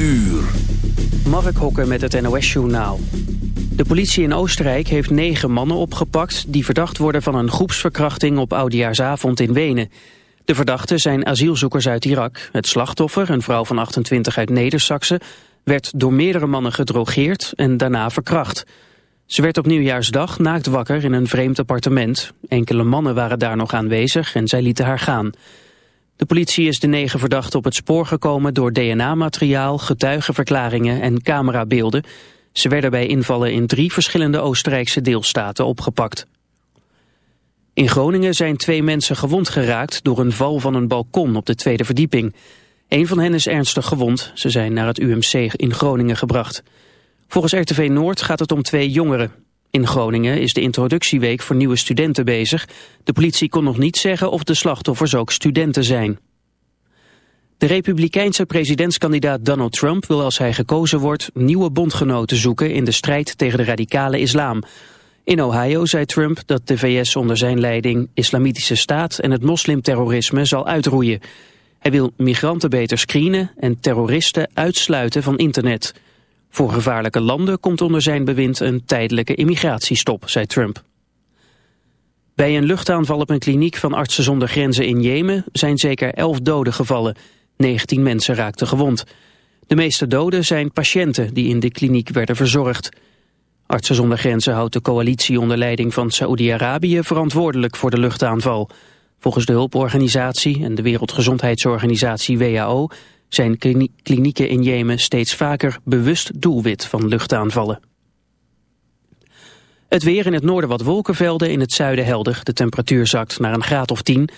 uur. Mark Hokker met het NOS-journaal. De politie in Oostenrijk heeft negen mannen opgepakt... die verdacht worden van een groepsverkrachting op Oudejaarsavond in Wenen. De verdachten zijn asielzoekers uit Irak. Het slachtoffer, een vrouw van 28 uit Neder-Saxe... werd door meerdere mannen gedrogeerd en daarna verkracht. Ze werd op nieuwjaarsdag naakt wakker in een vreemd appartement. Enkele mannen waren daar nog aanwezig en zij lieten haar gaan... De politie is de negen verdachten op het spoor gekomen door DNA-materiaal, getuigenverklaringen en camerabeelden. Ze werden bij invallen in drie verschillende Oostenrijkse deelstaten opgepakt. In Groningen zijn twee mensen gewond geraakt door een val van een balkon op de tweede verdieping. Een van hen is ernstig gewond. Ze zijn naar het UMC in Groningen gebracht. Volgens RTV Noord gaat het om twee jongeren. In Groningen is de introductieweek voor nieuwe studenten bezig. De politie kon nog niet zeggen of de slachtoffers ook studenten zijn. De republikeinse presidentskandidaat Donald Trump wil als hij gekozen wordt nieuwe bondgenoten zoeken in de strijd tegen de radicale islam. In Ohio zei Trump dat de VS onder zijn leiding islamitische staat en het moslimterrorisme zal uitroeien. Hij wil migranten beter screenen en terroristen uitsluiten van internet. Voor gevaarlijke landen komt onder zijn bewind een tijdelijke immigratiestop, zei Trump. Bij een luchtaanval op een kliniek van Artsen zonder Grenzen in Jemen zijn zeker elf doden gevallen. 19 mensen raakten gewond. De meeste doden zijn patiënten die in de kliniek werden verzorgd. Artsen zonder Grenzen houdt de coalitie onder leiding van Saoedi-Arabië verantwoordelijk voor de luchtaanval. Volgens de hulporganisatie en de Wereldgezondheidsorganisatie WHO zijn klinieken in Jemen steeds vaker bewust doelwit van luchtaanvallen. Het weer in het noorden wat wolkenvelden, in het zuiden helder. De temperatuur zakt naar een graad of 10.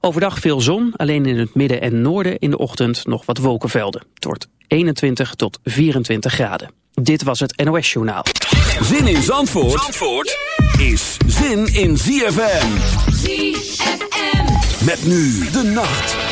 Overdag veel zon, alleen in het midden en noorden in de ochtend nog wat wolkenvelden. Het wordt 21 tot 24 graden. Dit was het NOS Journaal. Zin in Zandvoort, Zandvoort is zin in ZFM. ZFM. Met nu de nacht.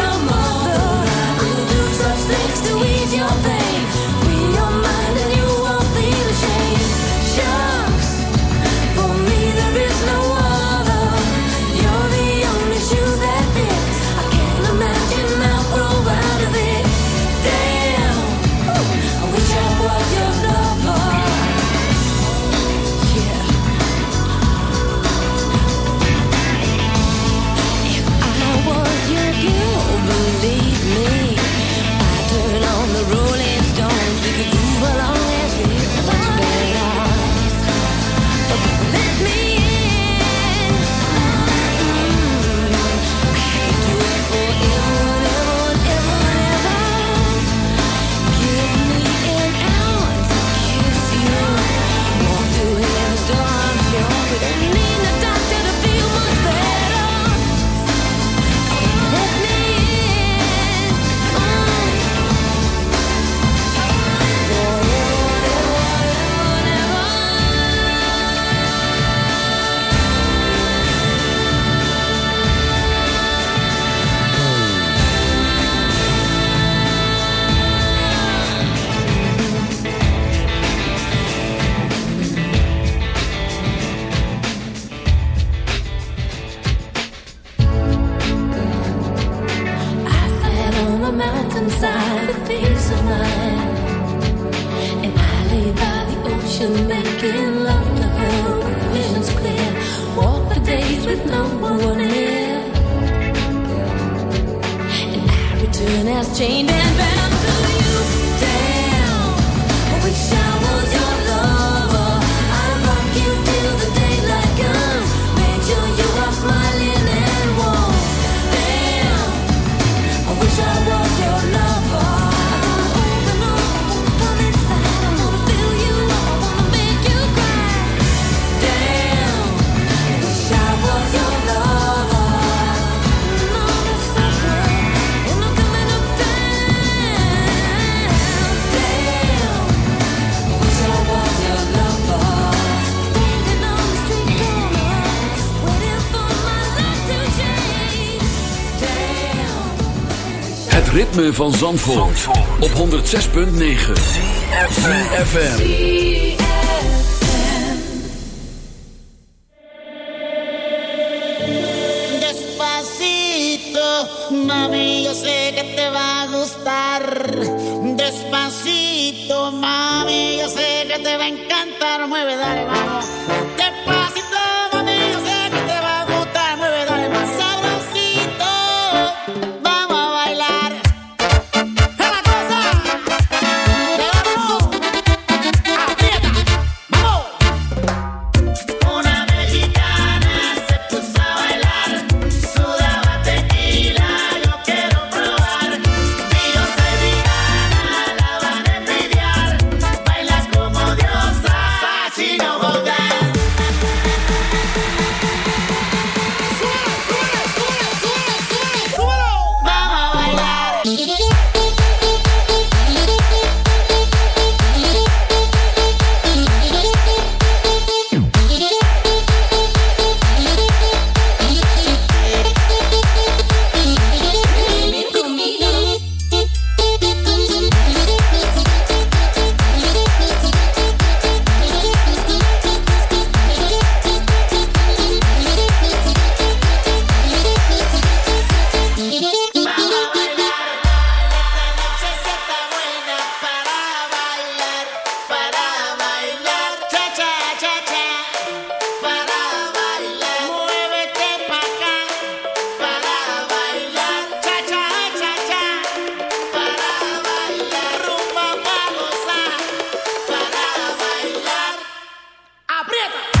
Het ritme van Zandvoort, op 106.9 FM Despacito, mami, yo sé que te va a gustar. Despacito, mami, yo sé que te va a encantar. Mueve, dale, mami. Aprieta.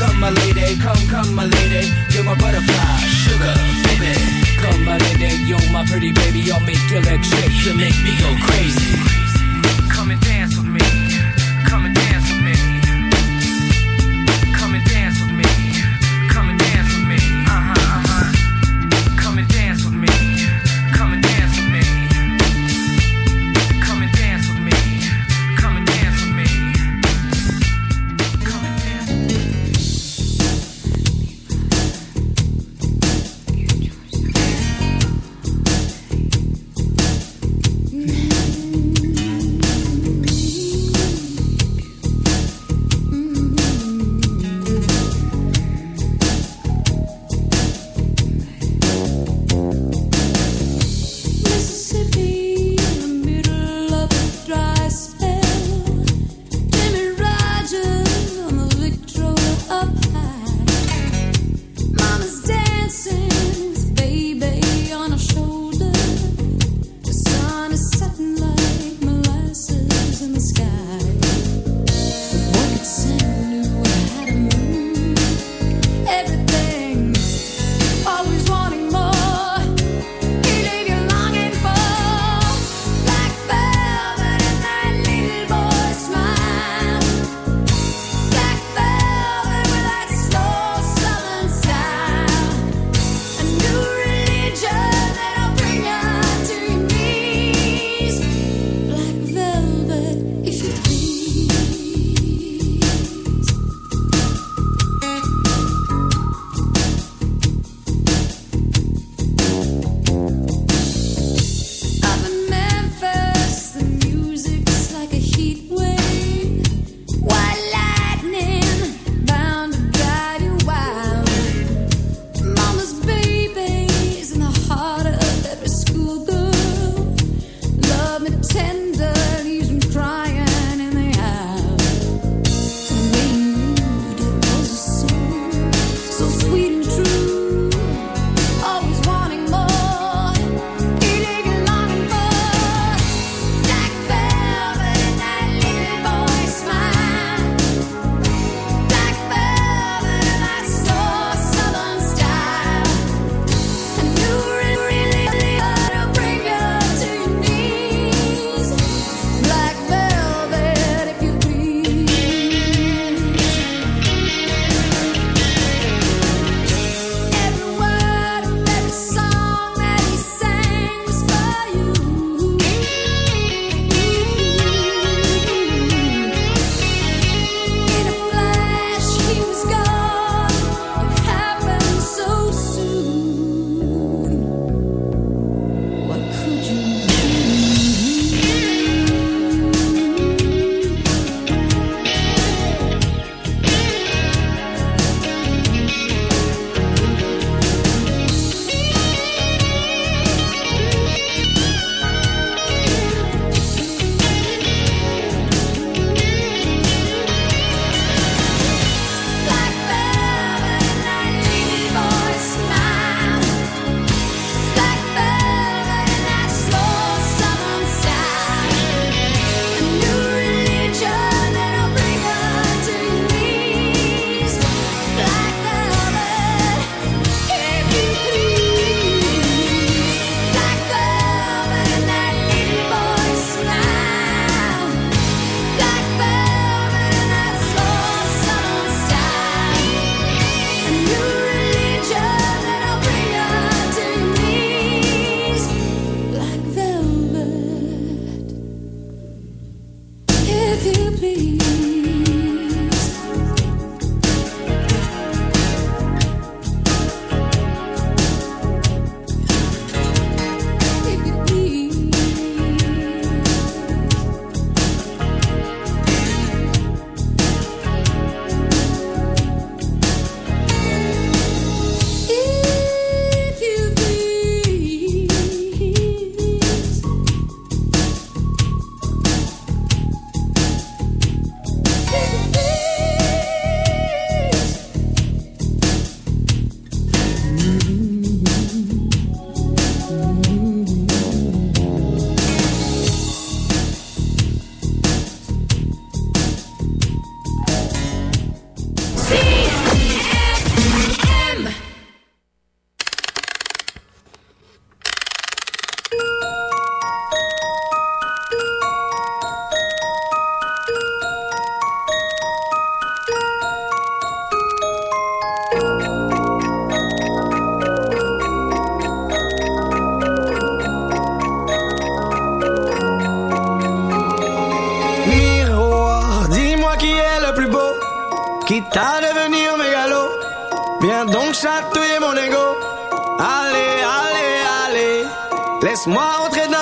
Come my lady, come, come my lady. You're my butterfly, sugar, baby. Come my lady, you're my pretty baby. I'll make your legs shake. You make me go crazy. Come and dance with me. Come and dance with me.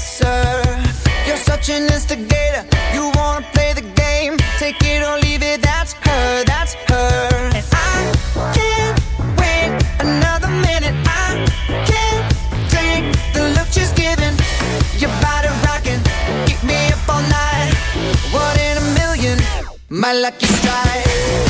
Sir, You're such an instigator. You wanna play the game. Take it or leave it. That's her. That's her. And I can't wait another minute. I can't take the look she's giving. Your. Keep me up all night. One in a million. My lucky strike.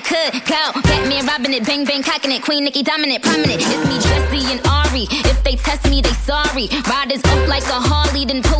could go. Batman robbing it, bang bang cocking it. Queen Nikki dominant, prominent. It's me, Jesse and Ari. If they test me, they sorry. Riders up like a Harley, then pull